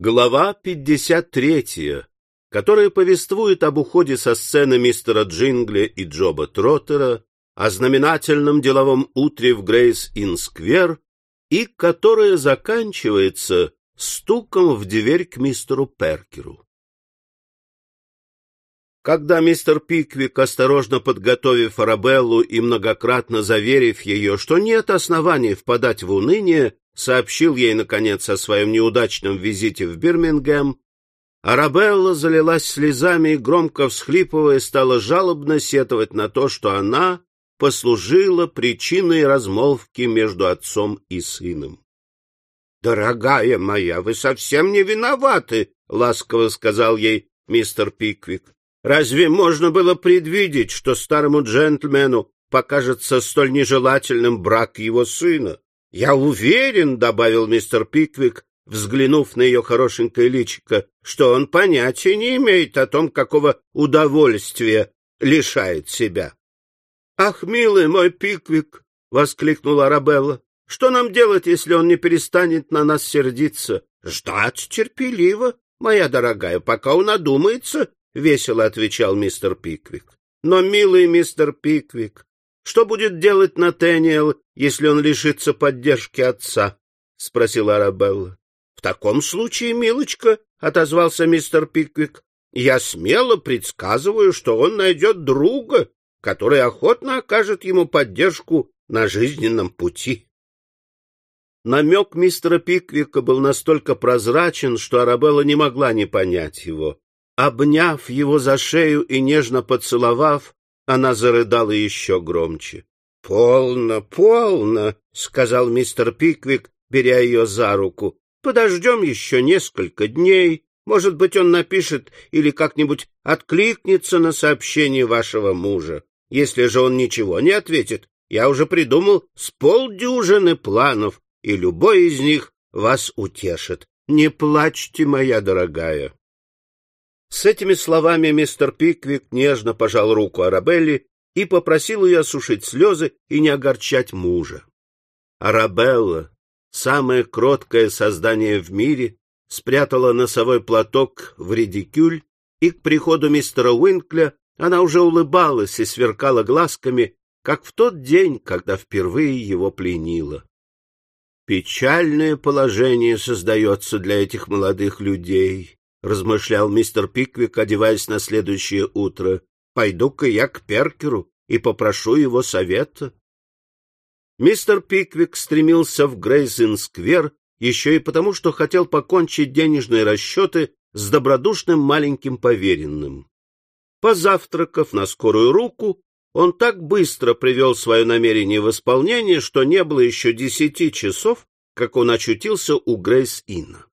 Глава 53, которая повествует об уходе со сцены мистера Джингли и Джоба Троттера, о знаменательном деловом утре в Грейз-Инн-сквере и которая заканчивается стуком в дверь к мистеру Перкеру. Когда мистер Пиквик, осторожно подготовив Арабеллу и многократно заверив ее, что нет оснований впадать в уныние, сообщил ей, наконец, о своем неудачном визите в Бирмингем, Арабелла залилась слезами и, громко всхлипывая, стала жалобно сетовать на то, что она послужила причиной размолвки между отцом и сыном. — Дорогая моя, вы совсем не виноваты, — ласково сказал ей мистер Пиквик. — Разве можно было предвидеть, что старому джентльмену покажется столь нежелательным брак его сына? — Я уверен, — добавил мистер Пиквик, взглянув на ее хорошенькое личико, что он понятия не имеет о том, какого удовольствия лишает себя. — Ах, милый мой Пиквик! — воскликнула Арабелла. — Что нам делать, если он не перестанет на нас сердиться? — Ждать терпеливо, моя дорогая, пока он одумается, — весело отвечал мистер Пиквик. — Но, милый мистер Пиквик, что будет делать Натаниэл, если он лишится поддержки отца? — спросила Арабелла. — В таком случае, милочка, — отозвался мистер Пиквик, — я смело предсказываю, что он найдет друга, который охотно окажет ему поддержку на жизненном пути. Намек мистера Пиквика был настолько прозрачен, что Арабелла не могла не понять его. Обняв его за шею и нежно поцеловав, она зарыдала еще громче. — Полно, полно, — сказал мистер Пиквик, беря ее за руку. — Подождем еще несколько дней. Может быть, он напишет или как-нибудь откликнется на сообщение вашего мужа. Если же он ничего не ответит, я уже придумал с полдюжины планов, и любой из них вас утешит. Не плачьте, моя дорогая. С этими словами мистер Пиквик нежно пожал руку Арабелли и попросил ее осушить слезы и не огорчать мужа. Арабелла, самое кроткое создание в мире, спрятала носовой платок в редикюль, и к приходу мистера Уинкля она уже улыбалась и сверкала глазками, как в тот день, когда впервые его пленила. Печальное положение создается для этих молодых людей, — размышлял мистер Пиквик, одеваясь на следующее утро. — Пойду-ка я к Перкеру и попрошу его совета. Мистер Пиквик стремился в Грейзин-сквер еще и потому, что хотел покончить денежные расчеты с добродушным маленьким поверенным. Позавтракав на скорую руку, он так быстро привел свое намерение в исполнение, что не было еще десяти часов, как он очутился у Грейс-Инна.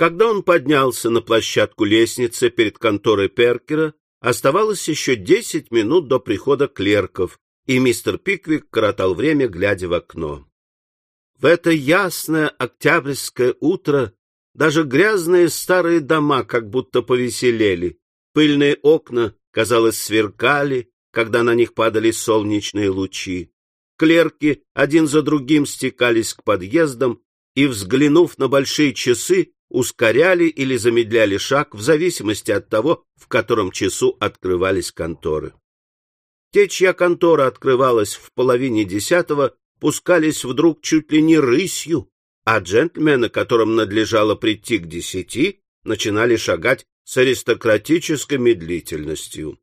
Когда он поднялся на площадку лестницы перед конторой Перкера, оставалось еще десять минут до прихода клерков, и мистер Пиквик коротал время, глядя в окно. В это ясное октябрьское утро даже грязные старые дома как будто повеселели, пыльные окна, казалось, сверкали, когда на них падали солнечные лучи. Клерки один за другим стекались к подъездам, и, взглянув на большие часы, ускоряли или замедляли шаг в зависимости от того, в котором часу открывались конторы. Те, чья контора открывалась в половине десятого, пускались вдруг чуть ли не рысью, а джентльмены, которым надлежало прийти к десяти, начинали шагать с аристократической медлительностью.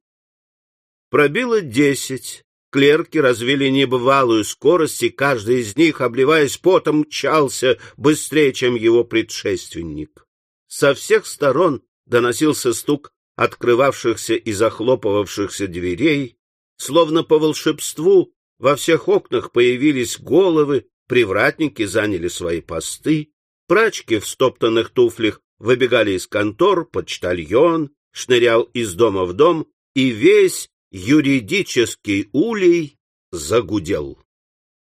Пробило десять, Клерки развили небывалую скорость, и каждый из них, обливаясь потом, мчался быстрее, чем его предшественник. Со всех сторон доносился стук открывавшихся и захлопывавшихся дверей, словно по волшебству во всех окнах появились головы, привратники заняли свои посты, прачки в стоптанных туфлях выбегали из контор, почтальон шнырял из дома в дом, и весь юридический улей загудел.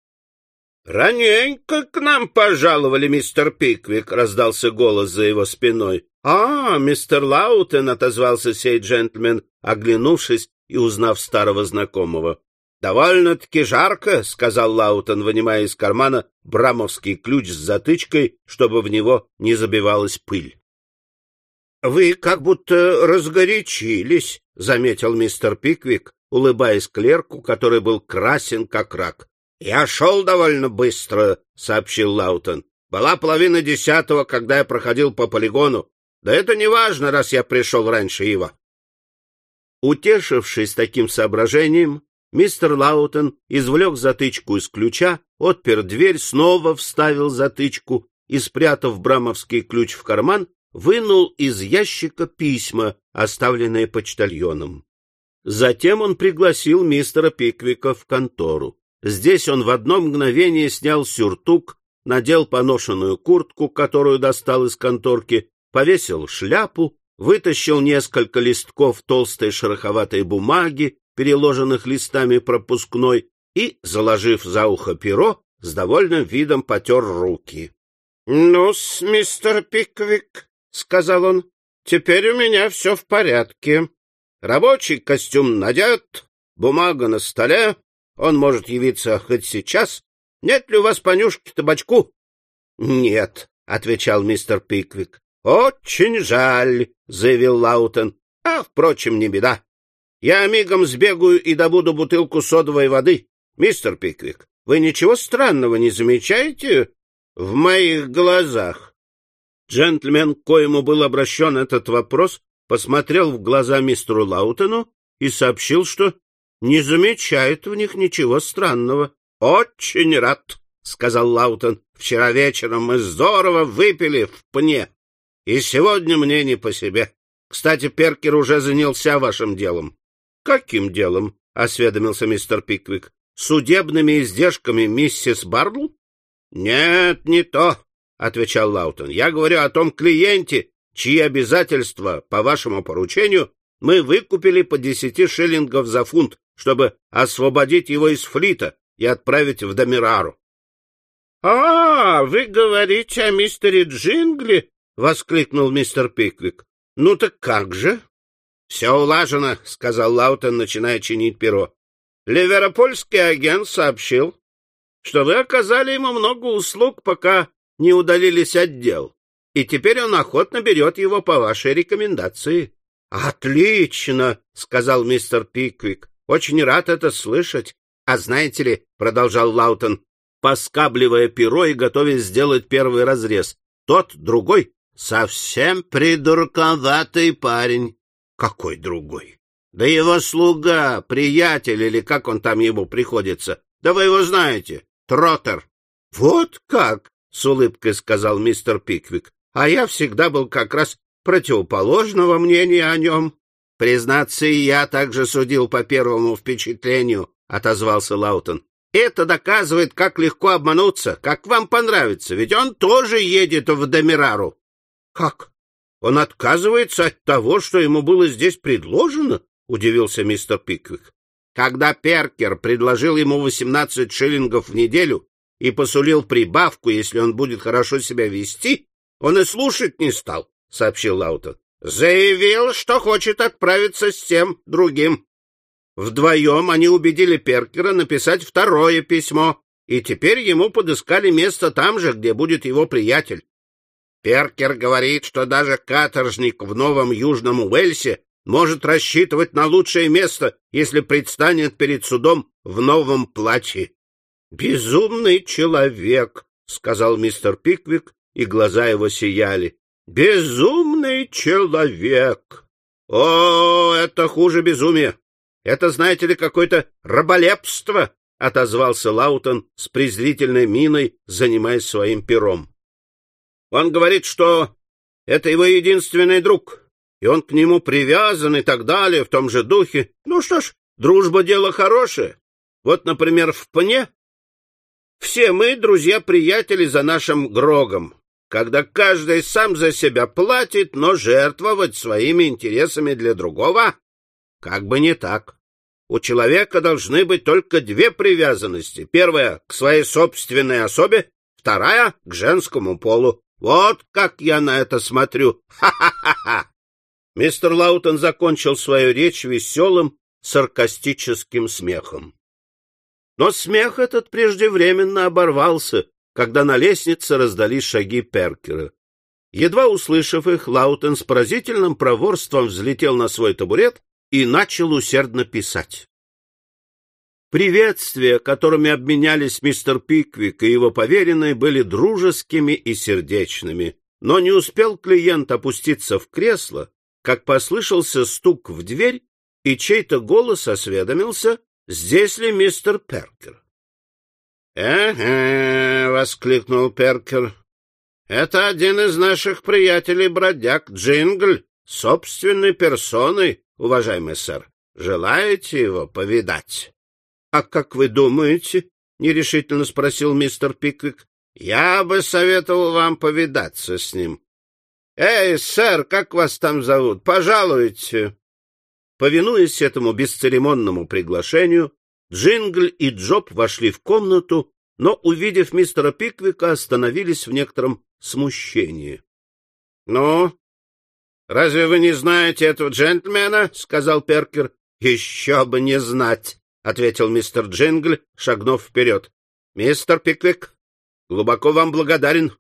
— Раненько к нам пожаловали, мистер Пиквик, — раздался голос за его спиной. — А, мистер Лаутен, — отозвался сей джентльмен, оглянувшись и узнав старого знакомого. — Довольно-таки жарко, — сказал Лаутон, вынимая из кармана брамовский ключ с затычкой, чтобы в него не забивалась пыль. — Вы как будто разгорячились, — заметил мистер Пиквик, улыбаясь клерку, который был красен как рак. — Я шел довольно быстро, — сообщил Лаутон. — Была половина десятого, когда я проходил по полигону. Да это не важно, раз я пришел раньше его. Утешившись таким соображением, мистер Лаутон извлек затычку из ключа, отпер дверь, снова вставил затычку и, спрятав брамовский ключ в карман, вынул из ящика письма, оставленные почтальоном. Затем он пригласил мистера Пиквика в контору. Здесь он в одно мгновение снял сюртук, надел поношенную куртку, которую достал из конторки, повесил шляпу, вытащил несколько листков толстой шероховатой бумаги, переложенных листами пропускной, и, заложив за ухо перо, с довольным видом потер руки. — Ну-с, мистер Пиквик, — сказал он, — теперь у меня все в порядке. Рабочий костюм надет, бумага на столе, он может явиться хоть сейчас. Нет ли у вас понюшки табачку? — Нет, — отвечал мистер Пиквик. — Очень жаль, — заявил Лаутон. — А, впрочем, не беда. Я мигом сбегаю и добуду бутылку содовой воды. Мистер Пиквик, вы ничего странного не замечаете в моих глазах? Джентльмен, к коему был обращен этот вопрос, посмотрел в глаза мистеру Лаутону и сообщил, что не замечает в них ничего странного. — Очень рад, — сказал Лаутон. — Вчера вечером мы здорово выпили в пне. И сегодня мне не по себе. Кстати, Перкер уже занялся вашим делом. — Каким делом? — осведомился мистер Пиквик. — Судебными издержками миссис Бардл? — Нет, не то, — отвечал Лаутон. — Я говорю о том клиенте, чьи обязательства, по вашему поручению, мы выкупили по десяти шиллингов за фунт, чтобы освободить его из флита и отправить в Демерару. — А, вы говорите о мистере Джингли? — воскликнул мистер Пиквик. — Ну так как же? — Все улажено, — сказал Лаутон, начиная чинить перо. — Ливеропольский агент сообщил, что вы оказали ему много услуг, пока не удалились от дел, и теперь он охотно берет его по вашей рекомендации. — Отлично, — сказал мистер Пиквик. — Очень рад это слышать. А знаете ли, — продолжал Лаутон, поскабливая перо и готовясь сделать первый разрез, тот, другой, Совсем придурковатый парень. Какой другой? Да его слуга, приятель или как он там ему приходится. Да вы его знаете, Троттер. Вот как, с улыбкой сказал мистер Пиквик. А я всегда был как раз противоположного мнения о нем. Признаться, и я также судил по первому впечатлению, отозвался Лаутон. Это доказывает, как легко обмануться, как вам понравится, ведь он тоже едет в Домирару. — Как? Он отказывается от того, что ему было здесь предложено? — удивился мистер Пиквик. Когда Перкер предложил ему восемнадцать шиллингов в неделю и посулил прибавку, если он будет хорошо себя вести, он и слушать не стал, — сообщил Лаутон. Заявил, что хочет отправиться с тем другим. Вдвоем они убедили Перкера написать второе письмо, и теперь ему подыскали место там же, где будет его приятель. Перкер говорит, что даже каторжник в Новом Южном Уэльсе может рассчитывать на лучшее место, если предстанет перед судом в новом платье. — Безумный человек, — сказал мистер Пиквик, и глаза его сияли. — Безумный человек! О, это хуже безумия! Это, знаете ли, какое-то раболепство! — отозвался Лаутон с презрительной миной, занимаясь своим пером. Он говорит, что это его единственный друг, и он к нему привязан и так далее, в том же духе. Ну что ж, дружба — дело хорошее. Вот, например, в пне все мы друзья-приятели за нашим Грогом, когда каждый сам за себя платит, но жертвовать своими интересами для другого как бы не так. У человека должны быть только две привязанности. Первая — к своей собственной особе, вторая — к женскому полу. Вот как я на это смотрю! Ха-ха-ха-ха!» Мистер Лаутон закончил свою речь веселым, саркастическим смехом. Но смех этот преждевременно оборвался, когда на лестнице раздались шаги Перкера. Едва услышав их, Лаутен с поразительным проворством взлетел на свой табурет и начал усердно писать. Приветствия, которыми обменялись мистер Пиквик и его поверенные, были дружескими и сердечными. Но не успел клиент опуститься в кресло, как послышался стук в дверь, и чей-то голос осведомился, здесь ли мистер Перкер. «Ага», — воскликнул Перкер, — «это один из наших приятелей-бродяг, Джингль, собственной персоной, уважаемый сэр. Желаете его повидать?» — А как вы думаете? — нерешительно спросил мистер Пиквик. — Я бы советовал вам повидаться с ним. — Эй, сэр, как вас там зовут? Пожалуйте. Повинуясь этому бесцеремонному приглашению, Джингль и Джоб вошли в комнату, но, увидев мистера Пиквика, остановились в некотором смущении. — Ну, разве вы не знаете этого джентльмена? — сказал Перкер. — Еще бы не знать! — ответил мистер Джингль, шагнув вперед. — Мистер Пиквик, глубоко вам благодарен.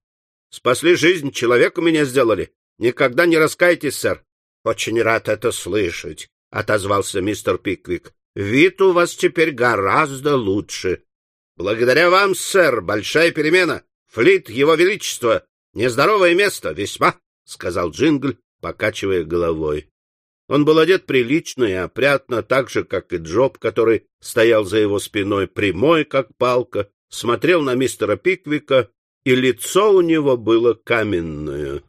Спасли жизнь, человека меня сделали. Никогда не раскайтесь, сэр. — Очень рад это слышать, — отозвался мистер Пиквик. — Вид у вас теперь гораздо лучше. — Благодаря вам, сэр, большая перемена. Флит, его величество, нездоровое место, весьма, — сказал Джингль, покачивая головой. Он был одет прилично и опрятно, так же, как и Джоб, который стоял за его спиной, прямой, как палка, смотрел на мистера Пиквика, и лицо у него было каменное.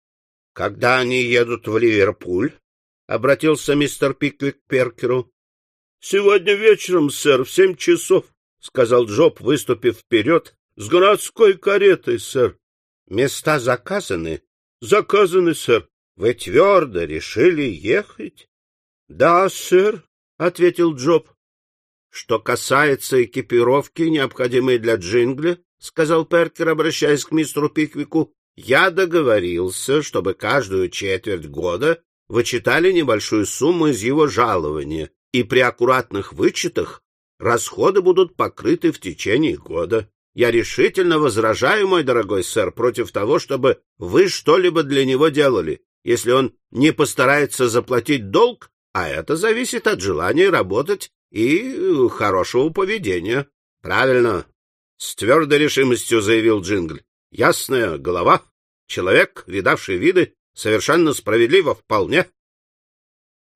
— Когда они едут в Ливерпуль? — обратился мистер Пиквик к Перкеру. — Сегодня вечером, сэр, в семь часов, — сказал Джоб, выступив вперед, — с городской каретой, сэр. — Места заказаны? — Заказаны, сэр. Вы твердо решили ехать? — Да, сэр, — ответил Джоб. — Что касается экипировки, необходимой для джингля, — сказал Перкер, обращаясь к мистеру Пиквику, — я договорился, чтобы каждую четверть года вы читали небольшую сумму из его жалования, и при аккуратных вычетах расходы будут покрыты в течение года. Я решительно возражаю, мой дорогой сэр, против того, чтобы вы что-либо для него делали если он не постарается заплатить долг, а это зависит от желания работать и хорошего поведения. — Правильно, — с твердой решимостью заявил Джингль. — Ясная голова, человек, видавший виды, совершенно справедливо, вполне.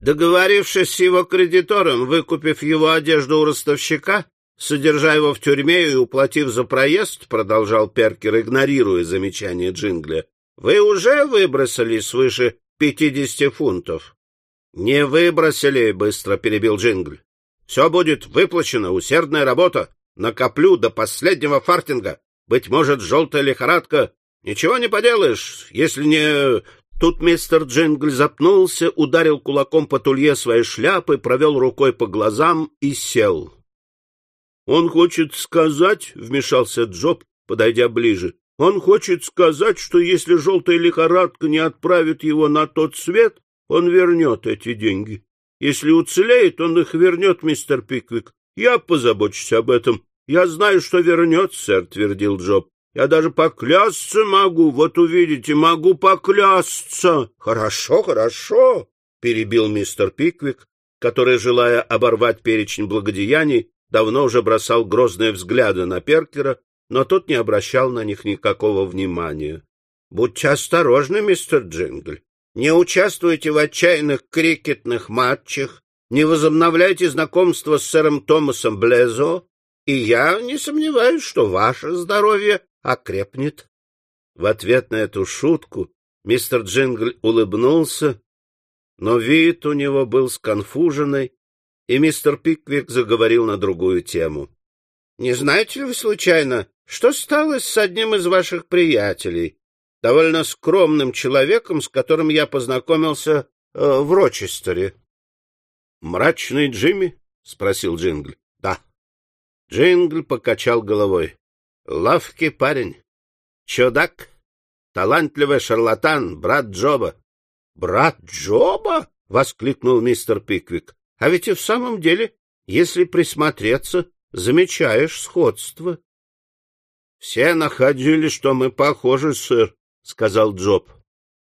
Договорившись с его кредитором, выкупив его одежду у ростовщика, содержа его в тюрьме и уплатив за проезд, продолжал Перкер, игнорируя замечание Джингля, вы уже выбросили свыше пятидесяти фунтов. — Не выбросили, — быстро перебил Джингль. — Все будет выплачено, усердная работа. Накоплю до последнего фартинга. Быть может, желтая лихорадка. Ничего не поделаешь, если не... Тут мистер Джингль запнулся, ударил кулаком по тулье своей шляпы, провел рукой по глазам и сел. — Он хочет сказать, — вмешался Джоб, подойдя ближе, он хочет сказать, что если желтая лихорадка не отправит его на тот свет, он вернет эти деньги. Если уцелеет, он их вернет, мистер Пиквик. Я позабочусь об этом. Я знаю, что вернет, сэр, — твердил Джоб. Я даже поклясться могу, вот увидите, могу поклясться. — Хорошо, хорошо, — перебил мистер Пиквик, который, желая оборвать перечень благодеяний, давно уже бросал грозные взгляды на Перкера но тот не обращал на них никакого внимания. — Будьте осторожны, мистер Джингль. Не участвуйте в отчаянных крикетных матчах, не возобновляйте знакомство с сэром Томасом Блезо, и я не сомневаюсь, что ваше здоровье окрепнет. В ответ на эту шутку мистер Джингль улыбнулся, но вид у него был сконфуженный, и мистер Пиквик заговорил на другую тему. — Не знаете ли вы случайно, что стало с одним из ваших приятелей, довольно скромным человеком, с которым я познакомился э, в Рочестере? — Мрачный Джимми? — спросил Джингль. — Да. Джингль покачал головой. — Ловкий парень. Чудак. Талантливый шарлатан, брат Джоба. — Брат Джоба? — воскликнул мистер Пиквик. — А ведь и в самом деле, если присмотреться, замечаешь сходство. — Все находили, что мы похожи, сэр, — сказал Джоб,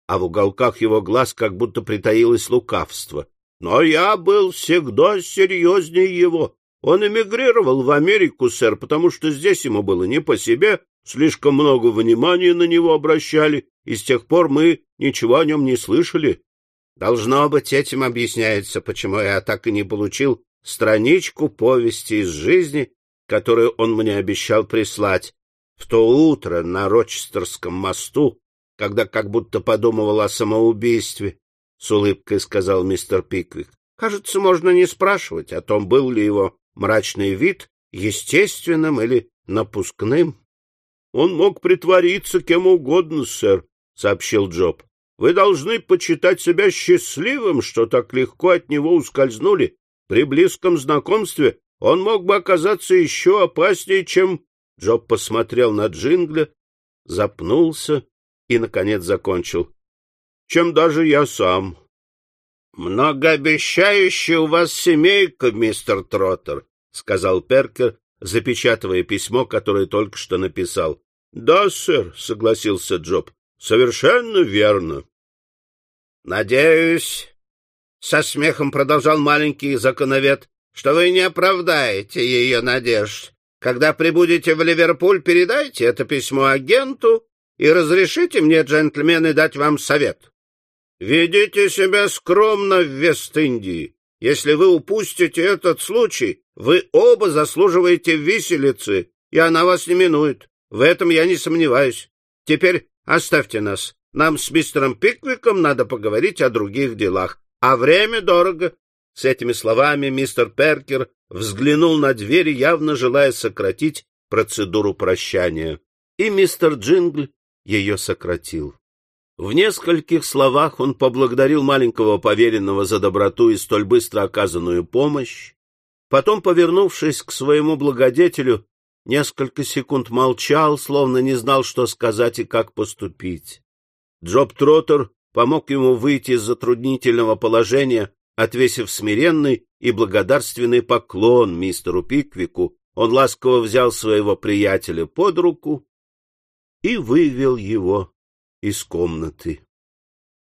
а в уголках его глаз как будто притаилось лукавство. — Но я был всегда серьезнее его. Он эмигрировал в Америку, сэр, потому что здесь ему было не по себе, слишком много внимания на него обращали, и с тех пор мы ничего о нем не слышали. Должно быть, этим объясняется, почему я так и не получил страничку повести из жизни, которую он мне обещал прислать в то утро на Рочестерском мосту, когда как будто подумывал о самоубийстве, — с улыбкой сказал мистер Пиквик. Кажется, можно не спрашивать о том, был ли его мрачный вид естественным или напускным. — Он мог притвориться кем угодно, сэр, — сообщил Джоб. Вы должны почитать себя счастливым, что так легко от него ускользнули. При близком знакомстве он мог бы оказаться еще опаснее, чем... Джоб посмотрел на Джингля, запнулся и, наконец, закончил. — Чем даже я сам. — Многообещающая у вас семейка, мистер Троттер, — сказал Перкер, запечатывая письмо, которое только что написал. — Да, сэр, — согласился Джоб. — Совершенно верно. Надеюсь, — со смехом продолжал маленький законовед, — что вы не оправдаете ее надежд. Когда прибудете в Ливерпуль, передайте это письмо агенту и разрешите мне, джентльмены, дать вам совет. Ведите себя скромно в Вест-Индии. Если вы упустите этот случай, вы оба заслуживаете виселицы, и она вас не минует. В этом я не сомневаюсь. Теперь оставьте нас. Нам с мистером Пиквиком надо поговорить о других делах, а время дорого. С этими словами мистер Перкер взглянул на дверь, явно желая сократить процедуру прощания. И мистер Джингль ее сократил. В нескольких словах он поблагодарил маленького поверенного за доброту и столь быстро оказанную помощь. Потом, повернувшись к своему благодетелю, несколько секунд молчал, словно не знал, что сказать и как поступить. Джоб Троттер помог ему выйти из затруднительного положения, отвесив смиренный и благодарственный поклон мистеру Пиквику. Он ласково взял своего приятеля под руку и вывел его из комнаты.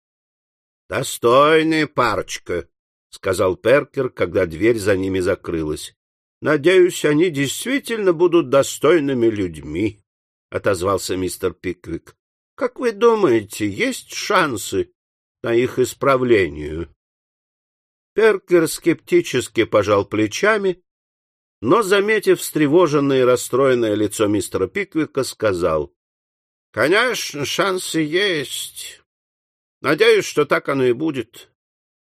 — Достойная парочка, — сказал Перкер, когда дверь за ними закрылась. — Надеюсь, они действительно будут достойными людьми, — отозвался мистер Пиквик. Как вы думаете, есть шансы на их исправление? Перкер скептически пожал плечами, но, заметив встревоженное и расстроенное лицо мистера Пиквика, сказал, — Конечно, шансы есть. Надеюсь, что так оно и будет.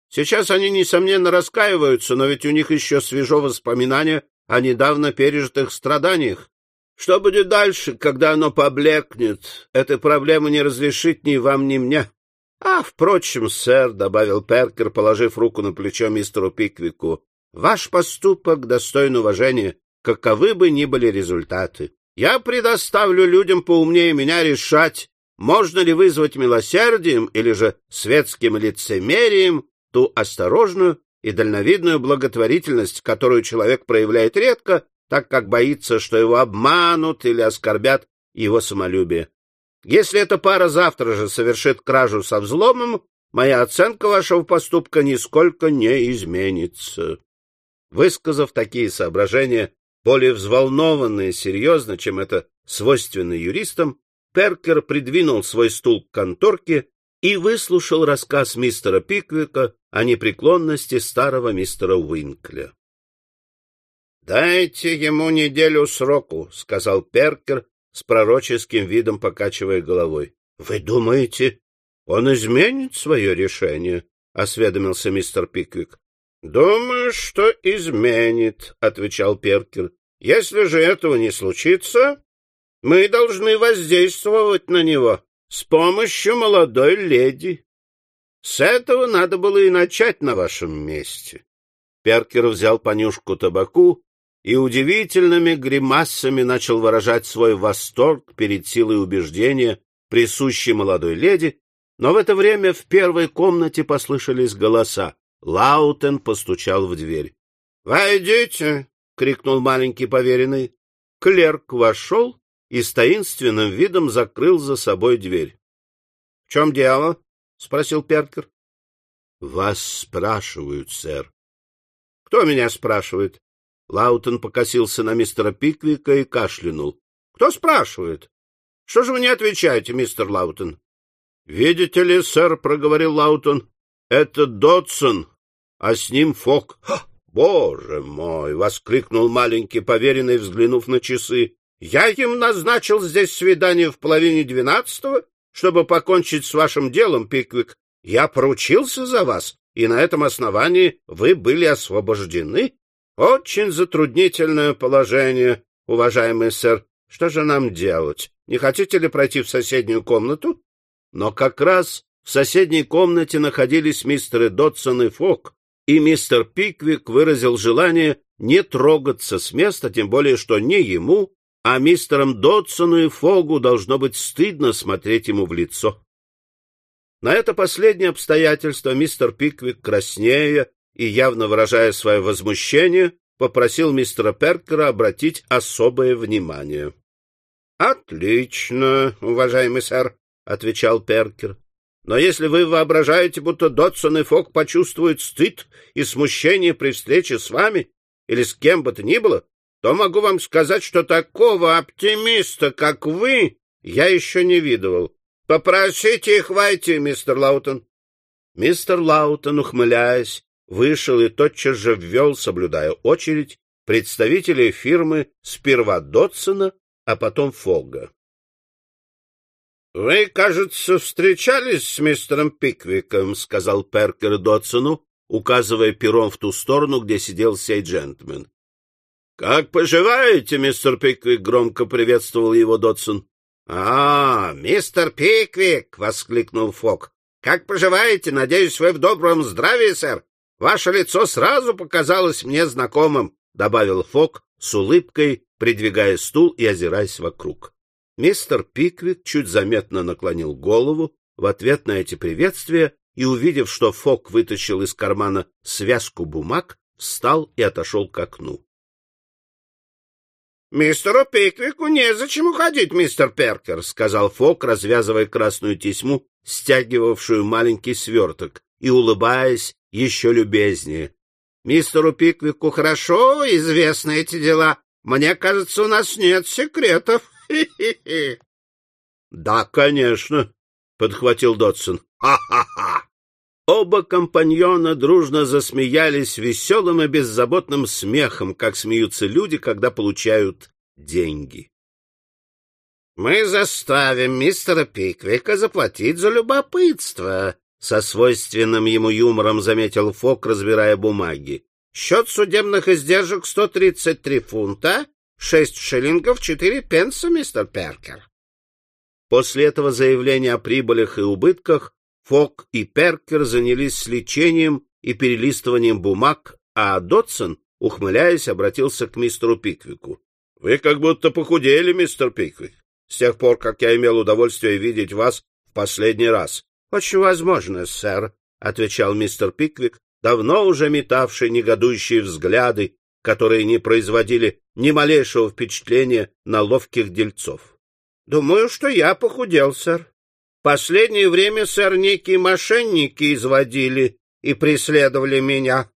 Сейчас они, несомненно, раскаиваются, но ведь у них еще свежо воспоминание о недавно пережитых страданиях. Что будет дальше, когда оно поблекнет? Этой проблемы не разрешить ни вам, ни мне. — А, впрочем, сэр, — добавил Перкер, положив руку на плечо мистеру Пиквику, — ваш поступок достоин уважения, каковы бы ни были результаты. Я предоставлю людям поумнее меня решать, можно ли вызвать милосердием или же светским лицемерием ту осторожную и дальновидную благотворительность, которую человек проявляет редко, так как боится, что его обманут или оскорбят его самолюбие. Если эта пара завтра же совершит кражу со взломом, моя оценка вашего поступка нисколько не изменится. Высказав такие соображения, более взволнованные и серьезно, чем это свойственно юристам, Перкер придвинул свой стул к конторке и выслушал рассказ мистера Пиквика о непреклонности старого мистера Уинкля. «Дайте ему неделю сроку», — сказал Перкер с пророческим видом, покачивая головой. «Вы думаете, он изменит свое решение?» — осведомился мистер Пиквик. «Думаю, что изменит», — отвечал Перкер. «Если же этого не случится, мы должны воздействовать на него с помощью молодой леди. С этого надо было и начать на вашем месте». Перкер взял понюшку табаку и удивительными гримасами начал выражать свой восторг перед силой убеждения, присущей молодой леди, но в это время в первой комнате послышались голоса. Лаутон постучал в дверь. — Войдите, крикнул маленький поверенный. Клерк вошел и с таинственным видом закрыл за собой дверь. — В чем дело? — спросил Перкер. — Вас спрашивают, сэр. — Кто меня спрашивает? Лаутен покосился на мистера Пиквика и кашлянул. — Кто спрашивает? Что же вы не отвечаете, мистер Лаутен? — Видите ли, сэр, — проговорил Лаутен, — это Додсон, а с ним Фогг. — Боже мой! — воскликнул маленький поверенный, взглянув на часы. — Я им назначил здесь свидание в половине двенадцатого, чтобы покончить с вашим делом, Пиквик. Я поручился за вас, и на этом основании вы были освобождены. Очень затруднительное положение, уважаемый сэр. Что же нам делать? Не хотите ли пройти в соседнюю комнату? Но как раз в соседней комнате находились мистеры Додсон и Фок, и мистер Пиквик выразил желание не трогаться с места, тем более что не ему, а мистерам Додсону и Фогу должно быть стыдно смотреть ему в лицо. На это последнее обстоятельство мистер Пиквик, краснея и явно выражая свое возмущение, попросил мистера Перкера обратить особое внимание. — Отлично, уважаемый сэр, — отвечал Перкер. — Но если вы воображаете, будто Дотсон и Фок почувствуют стыд и смущение при встрече с вами или с кем бы то ни было, то могу вам сказать, что такого оптимиста, как вы, я еще не видывал. Попросите их войти, мистер Лаутен. Мистер Лаутен, ухмыляясь, вышел и тотчас же ввел, соблюдая очередь, представителей фирмы сперва Додсона, а потом Фогга. — Вы, кажется, встречались с мистером Пиквиком, — сказал Перкер Додсону, указывая пером в ту сторону, где сидел сей джентльмен. — Как поживаете, мистер Пиквик? — громко приветствовал его Дотсон. — А, мистер Пиквик! — воскликнул Фок. — Как поживаете? Надеюсь, вы в добром здравии, сэр. Ваше лицо сразу показалось мне знакомым, — добавил Фок с улыбкой, придвигая стул и озираясь вокруг. Мистер Пиквик чуть заметно наклонил голову в ответ на эти приветствия и, увидев, что Фок вытащил из кармана связку бумаг, встал и отошел к окну. — Мистеру Пиквику незачем уходить, мистер Перкер, — сказал Фок, развязывая красную тесьму, стягивавшую маленький сверток, и улыбаясь еще любезнее. — Мистеру Пиквику хорошо известны эти дела. Мне кажется, у нас нет секретов. — Да, конечно, — подхватил Дотсон. Ха-ха-ха! Оба компаньона дружно засмеялись веселым и беззаботным смехом, как смеются люди, когда получают деньги. — Мы заставим мистера Пиквика заплатить за любопытство, — со свойственным ему юмором заметил Фок, разбирая бумаги. — Счет судебных издержек сто тридцать три фунта, шесть шиллингов четыре пенса, мистер Перкер. После этого заявления о прибылях и убытках Фок и Перкер занялись лечением и перелистыванием бумаг, а Дотсон, ухмыляясь, обратился к мистеру Пиквику. — Вы как будто похудели, мистер Пиквик, с тех пор, как я имел удовольствие видеть вас в последний раз. — Очень возможно, сэр, — отвечал мистер Пиквик, давно уже метавший негодующие взгляды, которые не производили ни малейшего впечатления на ловких дельцов. — Думаю, что я похудел, сэр. Последнее время, сэр, некие мошенники изводили и преследовали меня.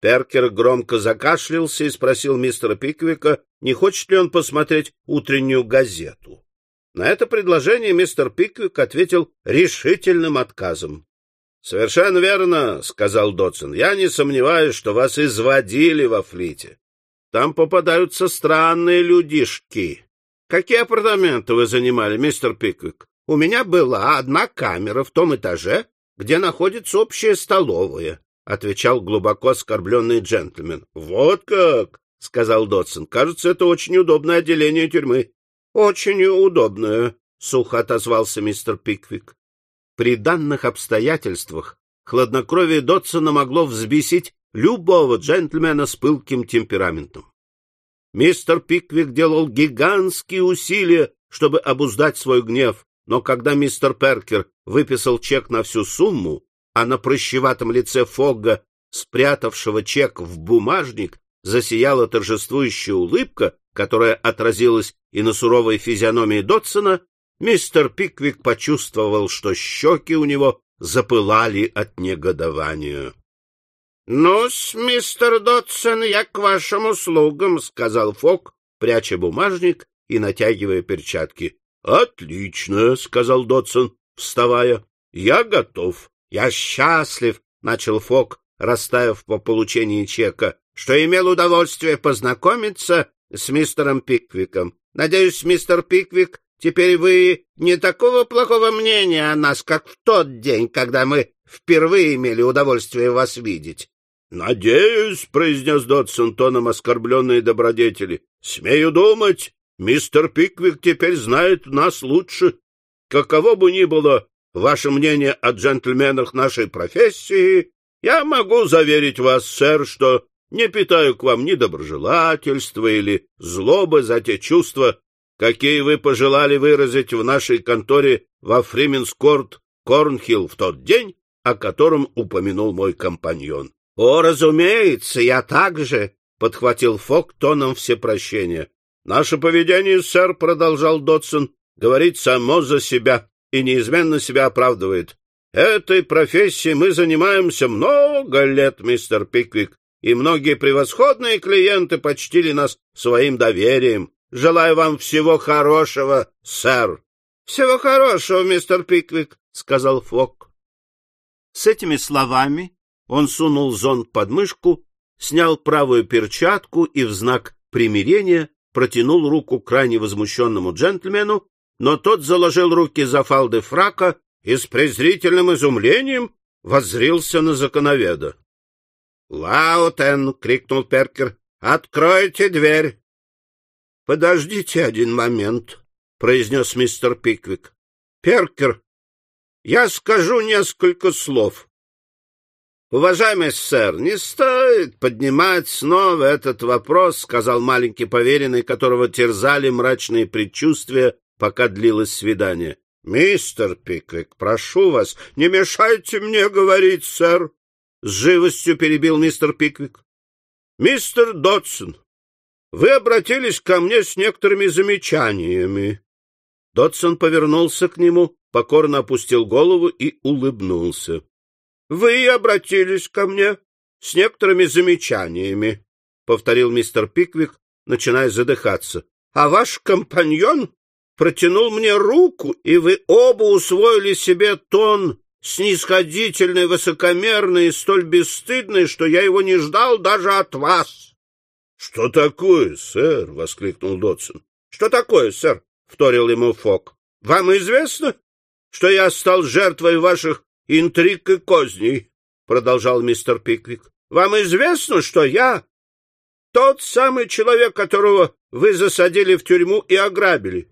Перкер громко закашлялся и спросил мистера Пиквика, не хочет ли он посмотреть утреннюю газету. На это предложение мистер Пиквик ответил решительным отказом. — Совершенно верно, — сказал Дотсон. — Я не сомневаюсь, что вас изводили во флите. Там попадаются странные людишки. Какие апартаменты вы занимали, мистер Пиквик? У меня была одна камера в том этаже, где находится общая столовая, — отвечал глубоко оскорбленный джентльмен. — Вот как! — сказал Дотсон. — Кажется, это очень удобное отделение тюрьмы. — Очень удобное, — сухо отозвался мистер Пиквик. При данных обстоятельствах хладнокровие Дотсона могло взбесить любого джентльмена с пылким темпераментом. Мистер Пиквик делал гигантские усилия, чтобы обуздать свой гнев, но когда мистер Перкер выписал чек на всю сумму, а на прыщеватом лице Фогга, спрятавшего чек в бумажник, засияла торжествующая улыбка, которая отразилась и на суровой физиономии Дотсона, мистер Пиквик почувствовал, что щеки у него запылали от негодования. — Ну-с, мистер Дотсон, я к вашим услугам, — сказал Фок, пряча бумажник и натягивая перчатки. — Отлично, — сказал Дотсон, вставая. — Я готов. — Я счастлив, — начал Фок, растаяв по получении чека, — что имел удовольствие познакомиться с мистером Пиквиком. Надеюсь, мистер Пиквик, теперь вы не такого плохого мнения о нас, как в тот день, когда мы впервые имели удовольствие вас видеть. — Надеюсь, — произнес Додсон тоном оскорбленной добродетели. — Смею думать, мистер Пиквик теперь знает нас лучше. Каково бы ни было ваше мнение о джентльменах нашей профессии, я могу заверить вас, сэр, что не питаю к вам ни доброжелательства или злобы за те чувства, какие вы пожелали выразить в нашей конторе во Фрименскорт Корнхилл в тот день, о котором упомянул мой компаньон. — О, разумеется, я также, — подхватил Фок тоном всепрощения. — Наше поведение, сэр, — продолжал Дотсон, — говорит само за себя и неизменно себя оправдывает. Этой профессией мы занимаемся много лет, мистер Пиквик, и многие превосходные клиенты почтили нас своим доверием. Желаю вам всего хорошего, сэр. — Всего хорошего, мистер Пиквик, — сказал Фок. С этими словами он сунул зонт под мышку, снял правую перчатку и в знак примирения протянул руку крайне возмущенному джентльмену, но тот заложил руки за фалды фрака и с презрительным изумлением воззрился на законоведа. «Лаутен!» — крикнул Перкер. «Откройте дверь!» «Подождите один момент», — произнес мистер Пиквик. «Перкер, я скажу несколько слов». «Уважаемый сэр, не стоит поднимать снова этот вопрос», — сказал маленький поверенный, которого терзали мрачные предчувствия, пока длилось свидание. «Мистер Пиквик, прошу вас, не мешайте мне говорить, сэр», с живостью перебил мистер Пиквик. — Мистер Додсон, вы обратились ко мне с некоторыми замечаниями. Додсон повернулся к нему, покорно опустил голову и улыбнулся. — Вы обратились ко мне с некоторыми замечаниями, — повторил мистер Пиквик, начиная задыхаться. — А ваш компаньон протянул мне руку, и вы оба усвоили себе тон снисходительный, высокомерный и столь бесстыдный, что я его не ждал даже от вас. — Что такое, сэр? — воскликнул Дотсон. — Что такое, сэр? — вторил ему Фок. — Вам известно, что я стал жертвой ваших интриг и козней? — продолжал мистер Пиквик. — Вам известно, что я тот самый человек, которого вы засадили в тюрьму и ограбили?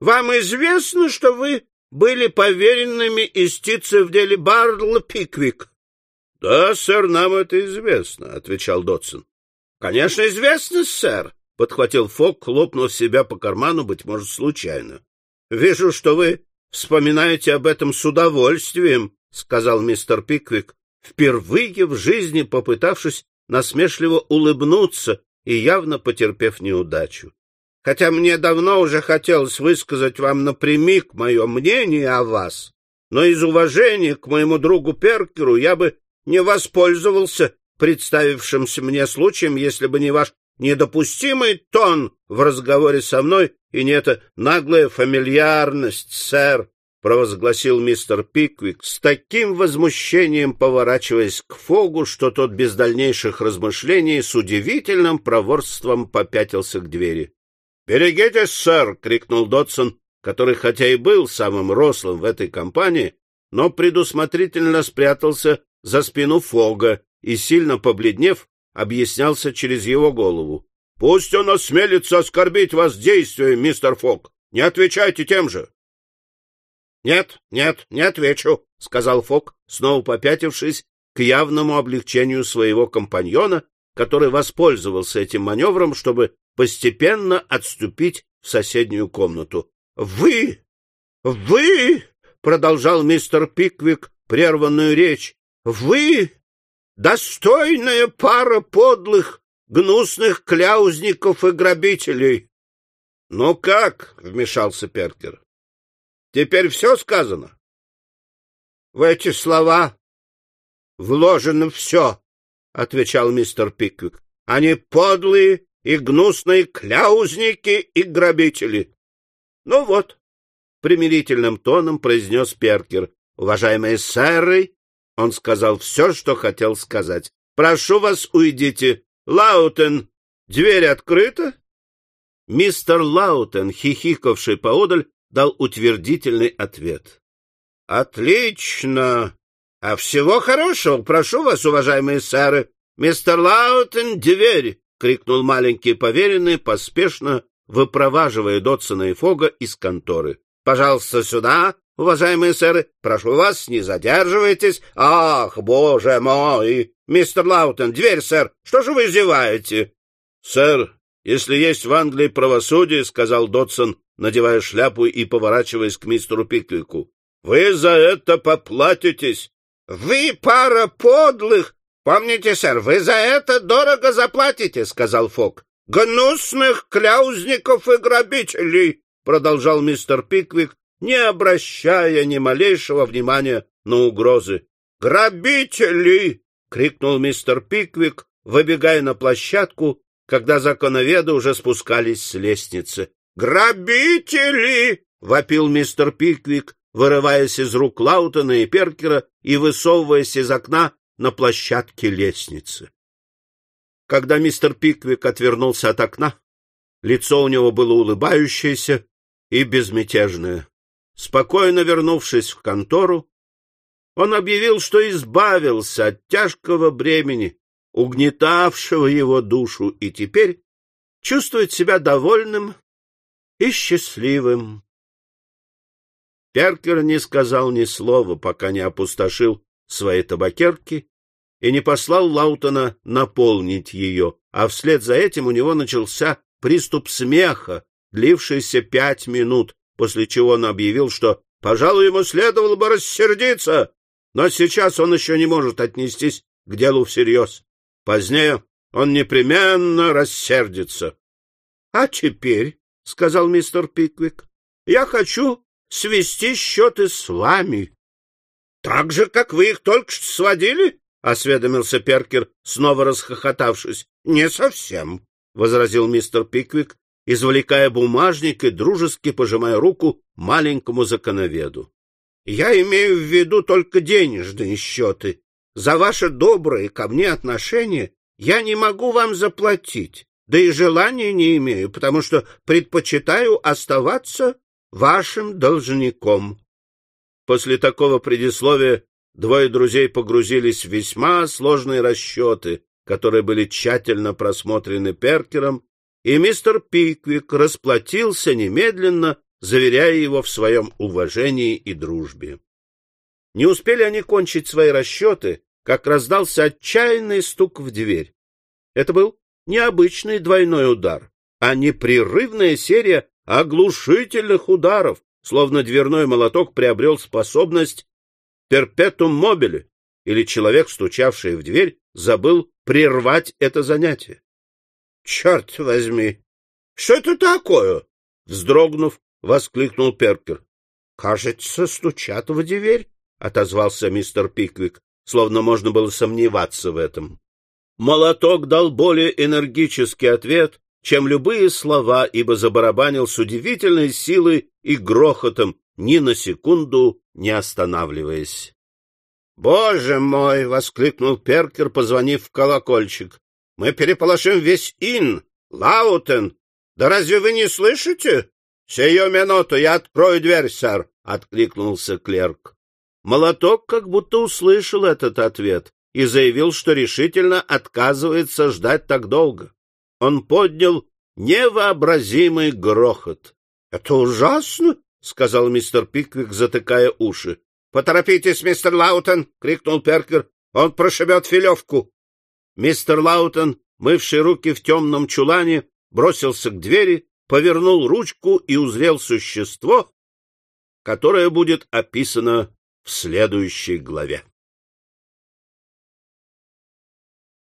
Вам известно, что вы были поверенными истицы в деле Бардла Пиквик. — Да, сэр, нам это известно, — отвечал Дотсон. — Конечно, известно, сэр, — подхватил Фок, хлопнув себя по карману, быть может, случайно. — Вижу, что вы вспоминаете об этом с удовольствием, — сказал мистер Пиквик, впервые в жизни попытавшись насмешливо улыбнуться и явно потерпев неудачу. Хотя мне давно уже хотелось высказать вам напрямик мое мнение о вас, но из уважения к моему другу Перкеру я бы не воспользовался представившимся мне случаем, если бы не ваш недопустимый тон в разговоре со мной и не эта наглая фамильярность, сэр, — провозгласил мистер Пиквик с таким возмущением, поворачиваясь к Фогу, что тот без дальнейших размышлений с удивительным проворством попятился к двери. «Берегитесь, сэр!» — крикнул Дотсон, который хотя и был самым рослым в этой компании, но предусмотрительно спрятался за спину Фога и, сильно побледнев, объяснялся через его голову. — Пусть он осмелится оскорбить вас действием, мистер Фог. Не отвечайте тем же. — Нет, нет, не отвечу, — сказал Фог, снова попятившись к явному облегчению своего компаньона, который воспользовался этим маневром, чтобы постепенно отступить в соседнюю комнату. — Вы! Вы! — продолжал мистер Пиквик прерванную речь. — Вы! Достойная пара подлых гнусных кляузников и грабителей. — Ну как? — вмешался Перкер. — Теперь все сказано? — В эти слова вложено все, — отвечал мистер Пиквик. — Они подлые и гнусные кляузники и грабители. — Ну вот, — примирительным тоном произнес Перкер. — Уважаемые сэры, он сказал все, что хотел сказать. — Прошу вас, уйдите. Лаутен, дверь открыта? Мистер Лаутен, хихикавший поодаль, дал утвердительный ответ. — Отлично! А всего хорошего, прошу вас, уважаемые сэры. Мистер Лаутен, дверь! — крикнул маленький поверенный, поспешно выпроваживая Додсона и Фогга из конторы. — Пожалуйста, сюда, уважаемые сэры. Прошу вас, не задерживайтесь. Ах, боже мой! Мистер Лаутен, дверь, сэр. Что же вы зеваете? — Сэр, если есть в Англии правосудие, — сказал Додсон, надевая шляпу и поворачиваясь к мистеру Пиквику, — вы за это поплатитесь. — Вы пара подлых! Помните, сэр, вы за это дорого заплатите, — сказал Фок. — Гнусных кляузников и грабителей, — продолжал мистер Пиквик, не обращая ни малейшего внимания на угрозы. — Грабители! — крикнул мистер Пиквик, выбегая на площадку когда законоведы уже спускались с лестницы. «Грабители!» — вопил мистер Пиквик, вырываясь из рук Лаутона и Перкера и высовываясь из окна на площадке лестницы. Когда мистер Пиквик отвернулся от окна, лицо у него было улыбающееся и безмятежное. Спокойно вернувшись в контору, он объявил, что избавился от тяжкого бремени, угнетавшего его душу, и теперь чувствует себя довольным и счастливым. Перкер не сказал ни слова, пока не опустошил свои табакерки и не послал Лаутона наполнить ее, а вслед за этим у него начался приступ смеха, длившийся пять минут, после чего он объявил, что, пожалуй, ему следовало бы рассердиться, но сейчас он еще не может отнестись к делу всерьез. Позднее он непременно рассердится. — А теперь, — сказал мистер Пиквик, — я хочу свести счеты с вами. — Так же, как вы их только что сводили? — осведомился Перкер, снова расхохотавшись. — Не совсем, — возразил мистер Пиквик, извлекая бумажник и дружески пожимая руку маленькому законоведу. — Я имею в виду только денежные счеты, за ваше доброе ко мне отношение я не могу вам заплатить, да и желания не имею, потому что предпочитаю оставаться вашим должником. После такого предисловия двое друзей погрузились в весьма сложные расчеты, которые были тщательно просмотрены Перкером, и мистер Пиквик расплатился немедленно, заверяя его в своем уважении и дружбе. Не успели они кончить свои расчеты, как раздался отчаянный стук в дверь. Это был необычный двойной удар, а непрерывная серия оглушительных ударов, словно дверной молоток приобрел способность перпетум мобили, или человек, стучавший в дверь, забыл прервать это занятие. — Черт возьми! Что это такое? — вздрогнув, воскликнул Перкер. — Кажется, стучат в дверь отозвался мистер Пиквик, словно можно было сомневаться в этом. Молоток дал более энергический ответ, чем любые слова, ибо забарабанил с удивительной силой и грохотом, ни на секунду не останавливаясь. «Боже мой!» — воскликнул Перкер, позвонив в колокольчик. «Мы переполошим весь Инн, Лаутен. Да разве вы не слышите?» «Сию минуту я открою дверь, сэр!» — откликнулся клерк. Молоток как будто услышал этот ответ и заявил, что решительно отказывается ждать так долго. Он поднял невообразимый грохот. — Это ужасно! — сказал мистер Пиквик, затыкая уши. — Поторопитесь, мистер Лаутен! — крикнул Перкер. — Он прошибет филенку! Мистер Лаутен, мывший руки в темном чулане, бросился к двери, повернул ручку и узрел существо, которое будет описано в следующей главе.